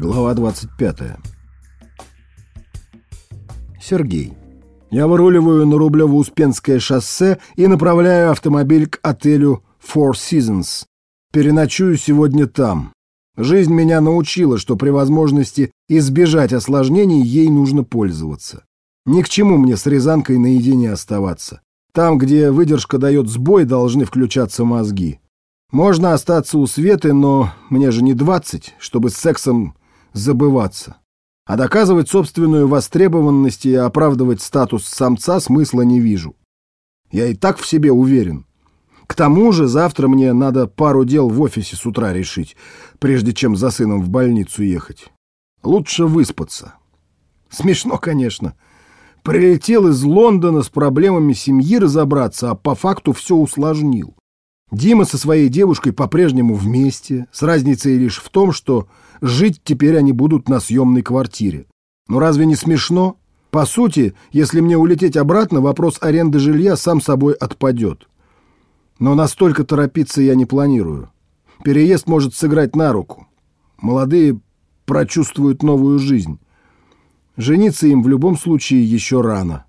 Глава 25. Сергей. Я выруливаю на Рублево-Успенское шоссе и направляю автомобиль к отелю Four Seasons. Переночую сегодня там. Жизнь меня научила, что при возможности избежать осложнений ей нужно пользоваться. Ни к чему мне с Рязанкой наедине оставаться. Там, где выдержка дает сбой, должны включаться мозги. Можно остаться у Светы, но мне же не двадцать, чтобы с сексом забываться. А доказывать собственную востребованность и оправдывать статус самца смысла не вижу. Я и так в себе уверен. К тому же завтра мне надо пару дел в офисе с утра решить, прежде чем за сыном в больницу ехать. Лучше выспаться. Смешно, конечно. Прилетел из Лондона с проблемами семьи разобраться, а по факту все усложнил. Дима со своей девушкой по-прежнему вместе, с разницей лишь в том, что жить теперь они будут на съемной квартире. Ну разве не смешно? По сути, если мне улететь обратно, вопрос аренды жилья сам собой отпадет. Но настолько торопиться я не планирую. Переезд может сыграть на руку. Молодые прочувствуют новую жизнь. Жениться им в любом случае еще рано.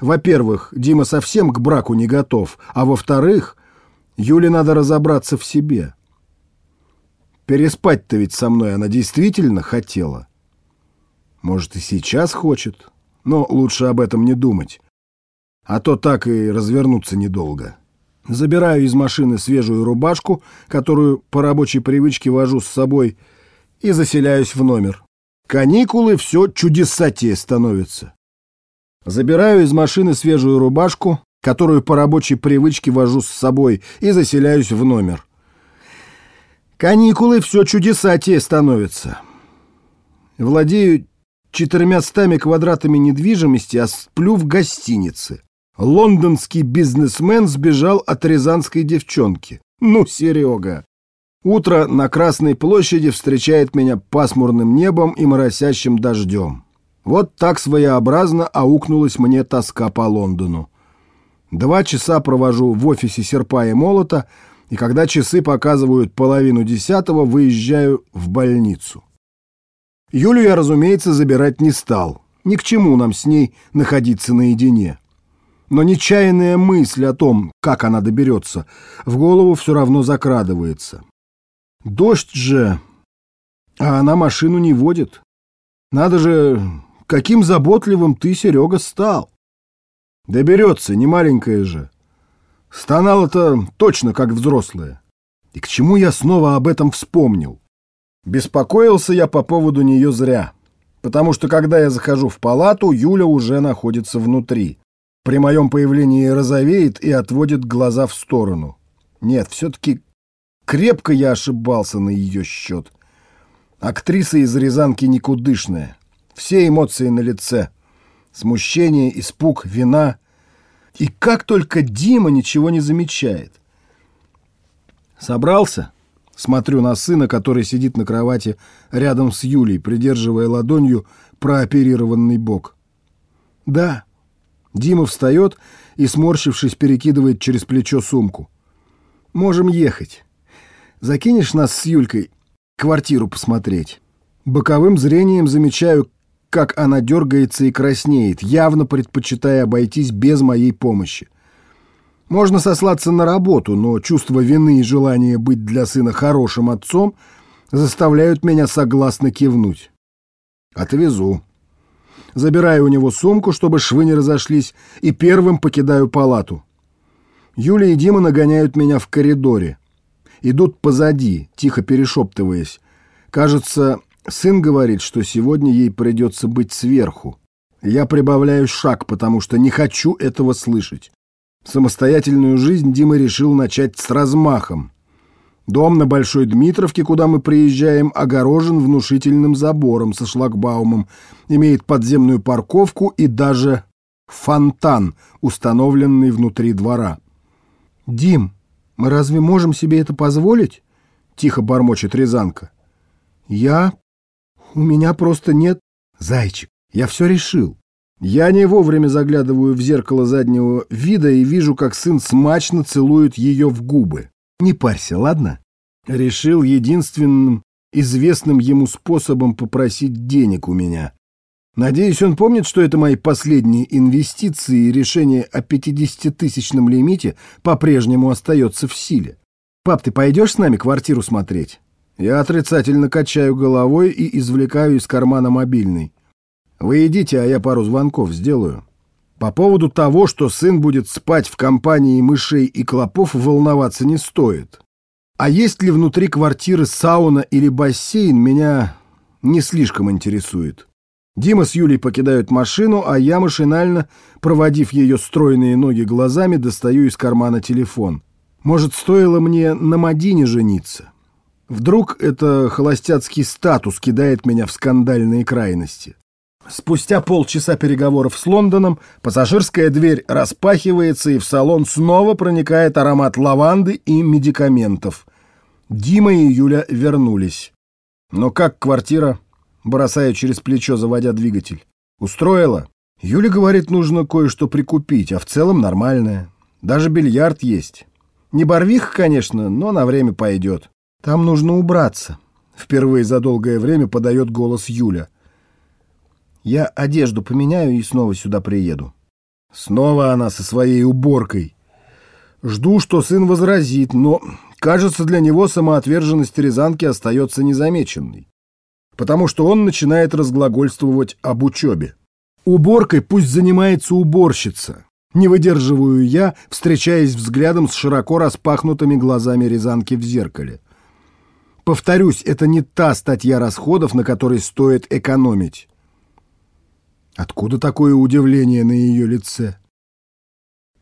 Во-первых, Дима совсем к браку не готов, а во-вторых, Юле надо разобраться в себе. Переспать-то ведь со мной она действительно хотела. Может, и сейчас хочет, но лучше об этом не думать. А то так и развернуться недолго. Забираю из машины свежую рубашку, которую по рабочей привычке вожу с собой, и заселяюсь в номер. Каникулы все чудесатее становятся. Забираю из машины свежую рубашку, которую по рабочей привычке вожу с собой, и заселяюсь в номер. Каникулы все чудесатее становятся. Владею четырьмястами квадратами недвижимости, а сплю в гостинице. Лондонский бизнесмен сбежал от рязанской девчонки. Ну, Серега! Утро на Красной площади встречает меня пасмурным небом и моросящим дождем. Вот так своеобразно аукнулась мне тоска по Лондону. Два часа провожу в офисе серпа и молота, и когда часы показывают половину десятого, выезжаю в больницу. Юлю я, разумеется, забирать не стал. Ни к чему нам с ней находиться наедине. Но нечаянная мысль о том, как она доберется, в голову все равно закрадывается. Дождь же, а она машину не водит. Надо же, каким заботливым ты, Серега, стал. Доберется, не маленькая же. Стонала-то точно как взрослая. И к чему я снова об этом вспомнил? Беспокоился я по поводу нее зря. Потому что когда я захожу в палату, Юля уже находится внутри. При моем появлении розовеет и отводит глаза в сторону. Нет, все-таки крепко я ошибался на ее счет. Актриса из Рязанки никудышная. Все эмоции на лице. Смущение, испуг, вина. И как только Дима ничего не замечает. Собрался? Смотрю на сына, который сидит на кровати рядом с Юлей, придерживая ладонью прооперированный бок. Да. Дима встает и, сморщившись, перекидывает через плечо сумку. Можем ехать. Закинешь нас с Юлькой квартиру посмотреть? Боковым зрением замечаю, как она дергается и краснеет, явно предпочитая обойтись без моей помощи. Можно сослаться на работу, но чувство вины и желание быть для сына хорошим отцом заставляют меня согласно кивнуть. Отвезу. Забираю у него сумку, чтобы швы не разошлись, и первым покидаю палату. Юля и Дима нагоняют меня в коридоре. Идут позади, тихо перешептываясь. Кажется, Сын говорит, что сегодня ей придется быть сверху. Я прибавляю шаг, потому что не хочу этого слышать. Самостоятельную жизнь Дима решил начать с размахом. Дом на Большой Дмитровке, куда мы приезжаем, огорожен внушительным забором со шлагбаумом, имеет подземную парковку и даже фонтан, установленный внутри двора. «Дим, мы разве можем себе это позволить?» — тихо бормочет Рязанка. «Я у меня просто нет... Зайчик, я все решил. Я не вовремя заглядываю в зеркало заднего вида и вижу, как сын смачно целует ее в губы. Не парься, ладно? Решил единственным известным ему способом попросить денег у меня. Надеюсь, он помнит, что это мои последние инвестиции и решение о 50-тысячном лимите по-прежнему остается в силе. Пап, ты пойдешь с нами квартиру смотреть? Я отрицательно качаю головой и извлекаю из кармана мобильный. Вы идите, а я пару звонков сделаю. По поводу того, что сын будет спать в компании мышей и клопов, волноваться не стоит. А есть ли внутри квартиры сауна или бассейн, меня не слишком интересует. Дима с Юлей покидают машину, а я машинально, проводив ее стройные ноги глазами, достаю из кармана телефон. Может, стоило мне на Мадине жениться? Вдруг это холостяцкий статус кидает меня в скандальные крайности. Спустя полчаса переговоров с Лондоном пассажирская дверь распахивается, и в салон снова проникает аромат лаванды и медикаментов. Дима и Юля вернулись. Но как квартира? Бросаю через плечо, заводя двигатель. Устроила? Юля говорит, нужно кое-что прикупить, а в целом нормальная. Даже бильярд есть. Не барвиха, конечно, но на время пойдет. Там нужно убраться. Впервые за долгое время подает голос Юля. Я одежду поменяю и снова сюда приеду. Снова она со своей уборкой. Жду, что сын возразит, но, кажется, для него самоотверженность Рязанки остается незамеченной. Потому что он начинает разглагольствовать об учебе. Уборкой пусть занимается уборщица. Не выдерживаю я, встречаясь взглядом с широко распахнутыми глазами Рязанки в зеркале. Повторюсь, это не та статья расходов, на которой стоит экономить. Откуда такое удивление на ее лице?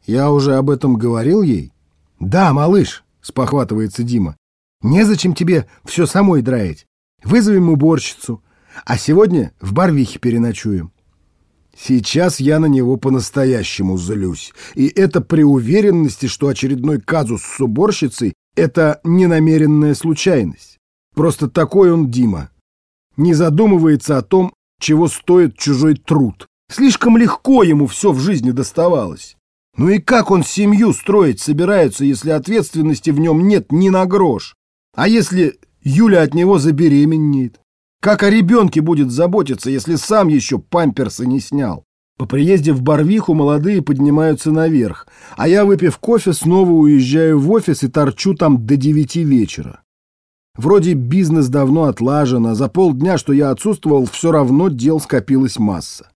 Я уже об этом говорил ей? Да, малыш, спохватывается Дима. Незачем тебе все самой драить. Вызовем уборщицу. А сегодня в Барвихе переночуем. Сейчас я на него по-настоящему злюсь. И это при уверенности, что очередной казус с уборщицей — это ненамеренная случайность. Просто такой он Дима. Не задумывается о том, чего стоит чужой труд. Слишком легко ему все в жизни доставалось. Ну и как он семью строить собирается, если ответственности в нем нет ни на грош? А если Юля от него забеременеет? Как о ребенке будет заботиться, если сам еще памперсы не снял? По приезде в Барвиху молодые поднимаются наверх, а я, выпив кофе, снова уезжаю в офис и торчу там до девяти вечера. Вроде бизнес давно отлажен, а за полдня, что я отсутствовал, все равно дел скопилась масса.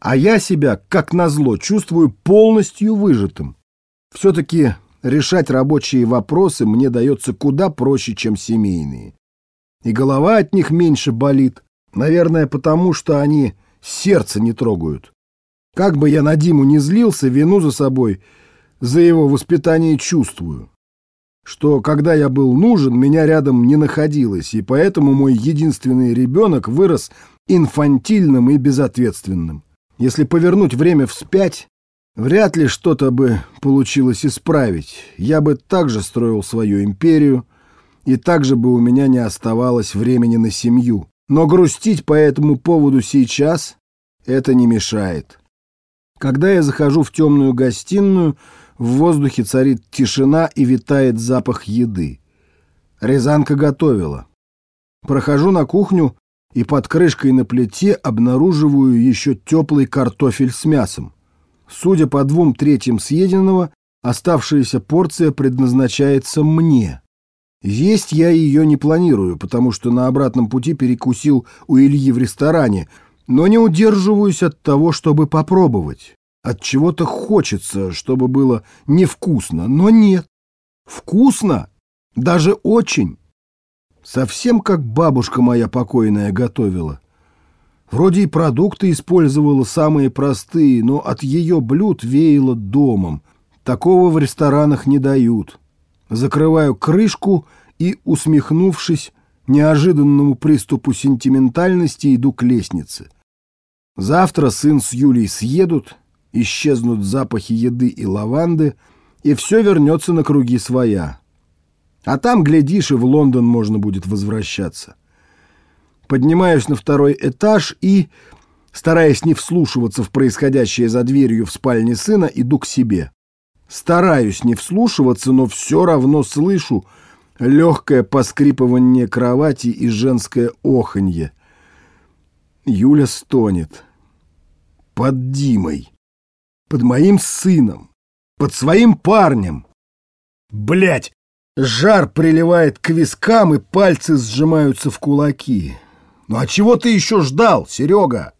А я себя, как назло, чувствую полностью выжатым. Все-таки решать рабочие вопросы мне дается куда проще, чем семейные. И голова от них меньше болит, наверное, потому что они сердце не трогают. Как бы я на Диму не злился, вину за собой, за его воспитание чувствую что когда я был нужен, меня рядом не находилось, и поэтому мой единственный ребенок вырос инфантильным и безответственным. Если повернуть время вспять, вряд ли что-то бы получилось исправить. Я бы также строил свою империю, и также бы у меня не оставалось времени на семью. Но грустить по этому поводу сейчас это не мешает. Когда я захожу в темную гостиную, в воздухе царит тишина и витает запах еды. Рязанка готовила. Прохожу на кухню и под крышкой на плите обнаруживаю еще теплый картофель с мясом. Судя по двум третьим съеденного, оставшаяся порция предназначается мне. Есть я ее не планирую, потому что на обратном пути перекусил у Ильи в ресторане, но не удерживаюсь от того, чтобы попробовать. От чего-то хочется, чтобы было невкусно, но нет. Вкусно, даже очень. Совсем как бабушка моя покойная готовила. Вроде и продукты использовала самые простые, но от ее блюд веяло домом. Такого в ресторанах не дают. Закрываю крышку и, усмехнувшись неожиданному приступу сентиментальности, иду к лестнице. Завтра сын с Юлей съедут, исчезнут запахи еды и лаванды, и все вернется на круги своя. А там, глядишь, и в Лондон можно будет возвращаться. Поднимаюсь на второй этаж и, стараясь не вслушиваться в происходящее за дверью в спальне сына, иду к себе. Стараюсь не вслушиваться, но все равно слышу, Легкое поскрипывание кровати и женское оханье. Юля стонет. Под Димой. Под моим сыном. Под своим парнем. Блять! Жар приливает к вискам, и пальцы сжимаются в кулаки. Ну а чего ты еще ждал, Серега?